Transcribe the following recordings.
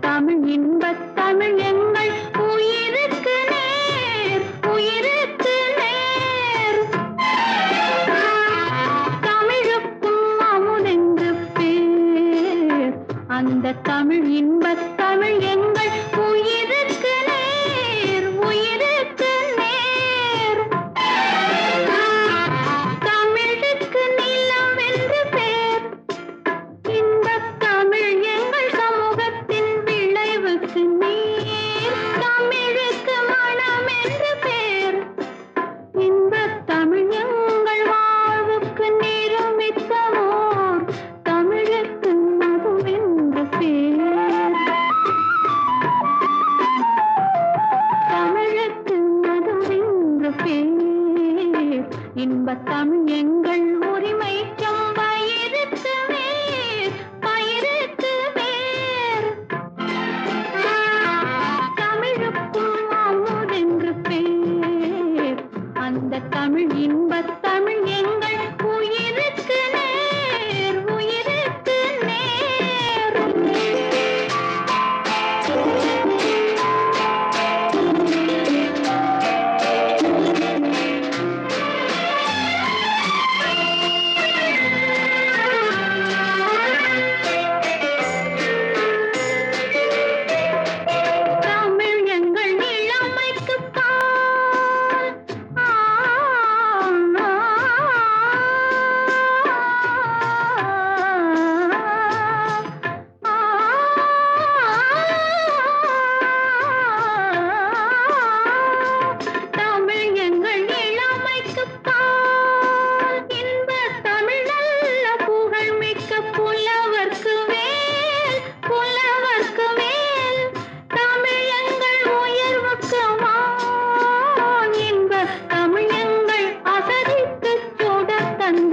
தமிழ் இன்பத் தமிழ் என் அந்த தமிழ் இன்பத் தமிழ் எங்கள் உயிருக்கு இன்பத்தம் எங்கள் உரிமை பயிருக்கு வேர் பயிருக்கு வேர் தமிழுக்கும் அமுதென்று பேர். அந்த தமிழ் இன்பத் தமிழ் எங்கள் உயிருக்கு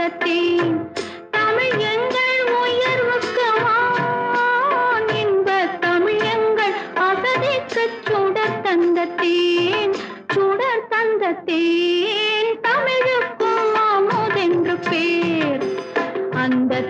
உலகத்தின் தமிழ் எங்கள் உயர்வுக்கு இன்ப தமிழ் எங்கள் அசதிக்கு சுடர் தந்தத்தேன் சுடர் தந்தத்தேன். தமிழுக்கும் மாமோதென்று பேர். அந்த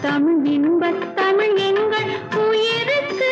தமிழ் இன்பத் தமிழ் எங்கள் உயிருக்கு